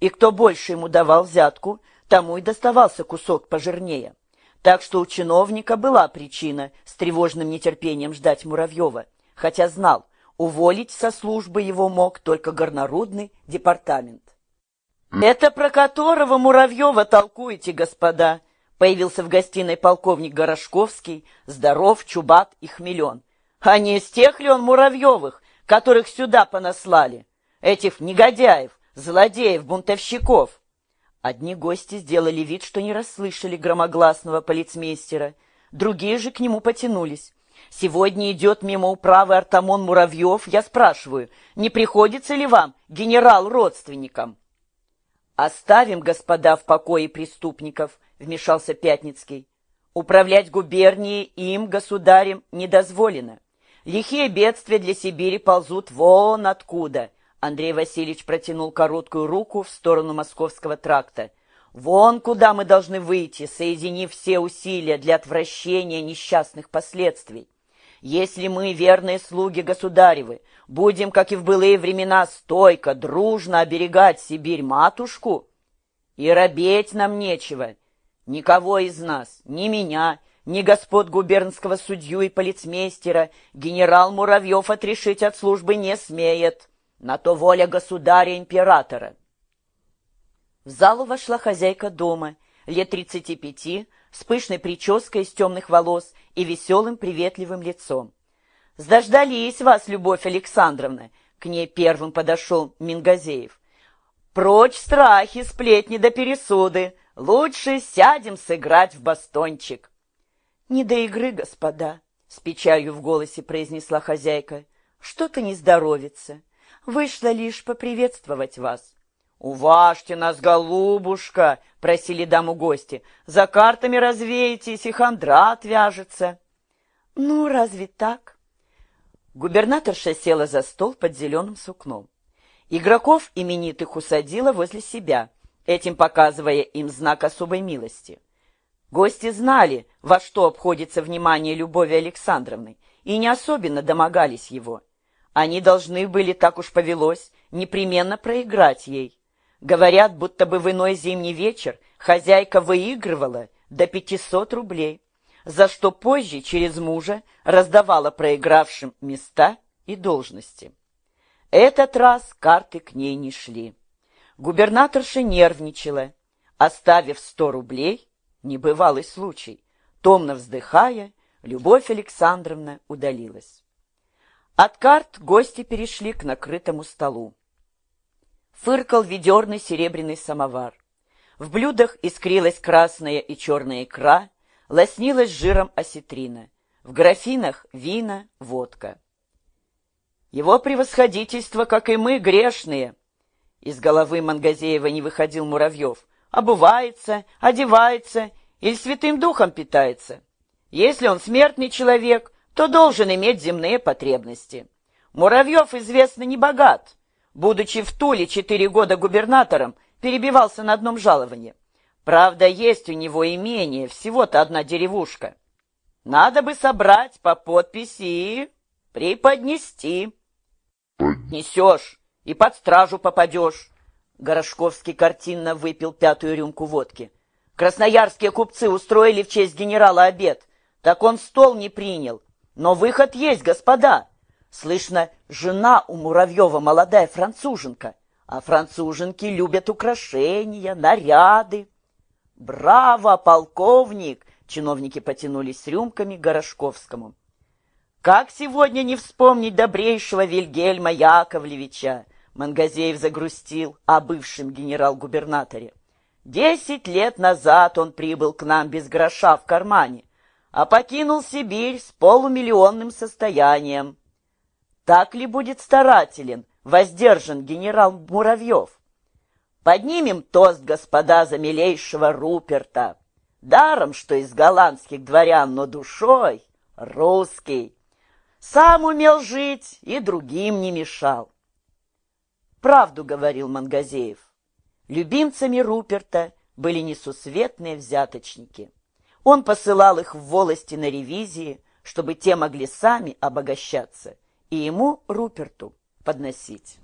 и кто больше ему давал взятку, тому и доставался кусок пожирнее. Так что у чиновника была причина с тревожным нетерпением ждать Муравьева, хотя знал, уволить со службы его мог только горнорудный департамент. «Это про которого Муравьева толкуете, господа?» Появился в гостиной полковник Горошковский, здоров, чубат и хмелен. А не из тех ли он Муравьевых, которых сюда понаслали? Этих негодяев, злодеев, бунтовщиков. Одни гости сделали вид, что не расслышали громогласного полицмейстера, другие же к нему потянулись. Сегодня идет мимо управы Артамон Муравьев. Я спрашиваю, не приходится ли вам генерал родственникам? Оставим, господа, в покое преступников, вмешался Пятницкий. Управлять губернией им, государем, не дозволено. Лихие бедствия для Сибири ползут вон откуда. Андрей Васильевич протянул короткую руку в сторону московского тракта. Вон куда мы должны выйти, соединив все усилия для отвращения несчастных последствий. Если мы, верные слуги государевы, будем, как и в былые времена, стойко, дружно оберегать Сибирь-матушку, и робеть нам нечего, никого из нас, ни меня, ни господ губернского судью и полицмейстера генерал Муравьев отрешить от службы не смеет. На то воля государя-императора. В залу вошла хозяйка дома, лет тридцати пяти, с пышной прической из темных волос и веселым приветливым лицом. «Сдождались вас, Любовь Александровна!» К ней первым подошел Мингазеев. «Прочь страхи, сплетни да пересуды! Лучше сядем сыграть в бастончик!» «Не до игры, господа!» — с печалью в голосе произнесла хозяйка. «Что-то не здоровится. Вышла лишь поприветствовать вас». «Уважьте нас, голубушка!» — просили даму гости. «За картами развеетесь, и хандра отвяжется». «Ну, разве так?» Губернаторша села за стол под зеленым сукном. Игроков именитых усадила возле себя, этим показывая им знак особой милости. Гости знали, во что обходится внимание Любови Александровны, и не особенно домогались его. Они должны были, так уж повелось, непременно проиграть ей. Говорят, будто бы в иной зимний вечер хозяйка выигрывала до 500 рублей, за что позже через мужа раздавала проигравшим места и должности. Этот раз карты к ней не шли. Губернаторша нервничала. Оставив 100 рублей, небывалый случай, томно вздыхая, Любовь Александровна удалилась. От карт гости перешли к накрытому столу. Фыркал ведерный серебряный самовар. В блюдах искрилась красная и черная икра, лоснилась жиром осетрина. В графинах вина, водка. Его превосходительство, как и мы, грешные. Из головы Мангазеева не выходил Муравьев. Обувается, одевается или святым духом питается. Если он смертный человек, то должен иметь земные потребности. Муравьев, известно, не богат, будучи в Туле четыре года губернатором, перебивался на одном жаловании. Правда, есть у него имение, всего-то одна деревушка. Надо бы собрать по подписи и преподнести. Несешь и под стражу попадешь. Горошковский картинно выпил пятую рюмку водки. Красноярские купцы устроили в честь генерала обед. Так он стол не принял. Но выход есть, господа. Слышно, жена у Муравьева молодая француженка, а француженки любят украшения, наряды. Браво, полковник! Чиновники потянулись с рюмками Горошковскому. Как сегодня не вспомнить добрейшего Вильгельма Яковлевича? Мангазеев загрустил о бывшем генерал-губернаторе. Десять лет назад он прибыл к нам без гроша в кармане, а покинул Сибирь с полумиллионным состоянием. Так ли будет старателен, воздержан генерал Муравьев? Поднимем тост, господа, за милейшего Руперта. Даром, что из голландских дворян, но душой русский. Сам умел жить и другим не мешал. Правду говорил Мангазеев. Любимцами Руперта были несусветные взяточники. Он посылал их в волости на ревизии, чтобы те могли сами обогащаться – и ему, Руперту, подносить.